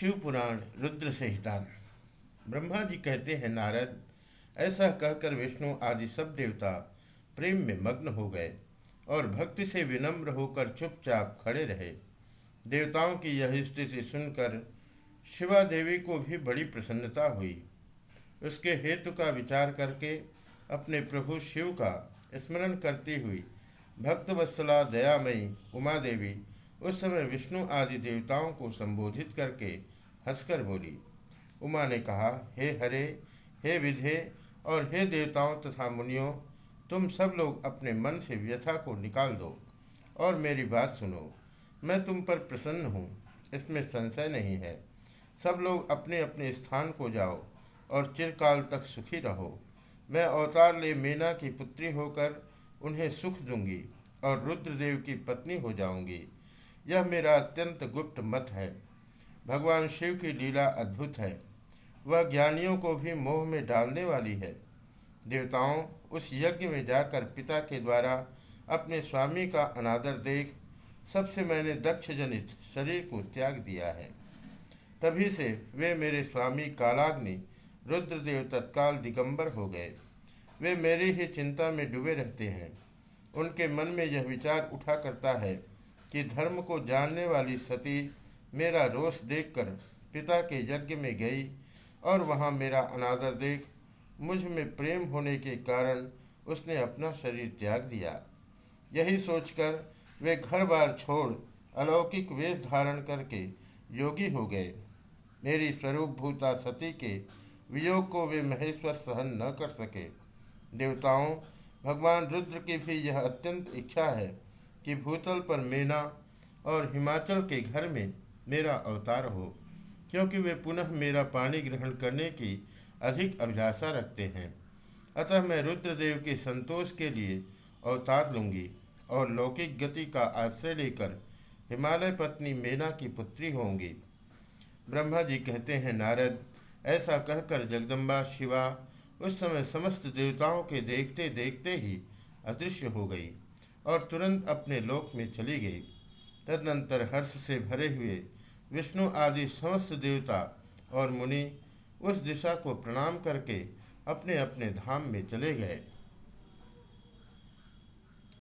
शिव पुराण रुद्र संहिता ब्रह्मा जी कहते हैं, नारद, ऐसा कहकर विष्णु आदि सब देवता प्रेम में मग्न हो गए और भक्ति से विनम्र होकर चुपचाप खड़े रहे। देवताओं की यह स्थिति सुनकर शिवा देवी को भी बड़ी प्रसन्नता हुई। उसके हेतु का विचार करके अपने प्रभु शिव का स्मरण करती हुई, भक्तवत्सला दयामयी उमा देवी उस समय विष्णु आदि देवताओं को संबोधित करके हंसकर बोली, उमा ने कहा, हे हरे, हे विधे और हे देवताओं तथा मुनियों, तुम सब लोग अपने मन से व्यथा को निकाल दो और मेरी बात सुनो। मैं तुम पर प्रसन्न हूँ, इसमें संशय नहीं है। सब लोग अपने अपने स्थान को जाओ और चिरकाल तक सुखी रहो। मैं अवतार ले मीना की पुत्री होकर उन्हें सुख दूँगी और रुद्रदेव की पत्नी हो जाऊँगी। यह मेरा अत्यंत गुप्त मत है। भगवान शिव की लीला अद्भुत है। वह ज्ञानियों को भी मोह में डालने वाली है। देवताओं, उस यज्ञ में जाकर पिता के द्वारा अपने स्वामी का अनादर देख, सबसे मैंने दक्ष जनित शरीर को त्याग दिया है। तभी से वे मेरे स्वामी कालाग्नि, रुद्रदेव तत्काल दिगंबर हो गए। वे मेरी ही चिंता में डूबे रहते हैं। उनके मन में यह विचार उठा करता है कि धर्म को जानने वाली सती मेरा रोष देखकर पिता के यज्ञ में गई और वहाँ मेरा अनादर देख, मुझमें प्रेम होने के कारण उसने अपना शरीर त्याग दिया। यही सोचकर वे घर बार छोड़ अलौकिक वेश धारण करके योगी हो गए। मेरी स्वरूप भूता सती के वियोग को वे महेश्वर सहन न कर सके। देवताओं, भगवान रुद्र की भी यह अत्यंत इच्छा है कि भूतल पर मेना और हिमाचल के घर में मेरा अवतार हो, क्योंकि वे पुनः मेरा पानी ग्रहण करने की अधिक अभिलाषा रखते हैं। अतः मैं रुद्रदेव के संतोष के लिए अवतार लूँगी और लौकिक गति का आश्रय लेकर हिमालय पत्नी मेना की पुत्री होंगी। ब्रह्मा जी कहते हैं, नारद, ऐसा कहकर जगदम्बा, शिवा उस समय समस्त देवताओं के देखते देखते ही अदृश्य हो गई। और तुरंत अपने लोक में चली गई। तदनंतर हर्ष से भरे हुए विष्णु आदि समस्त देवता और मुनि उस दिशा को प्रणाम करके अपने अपने धाम में चले गए।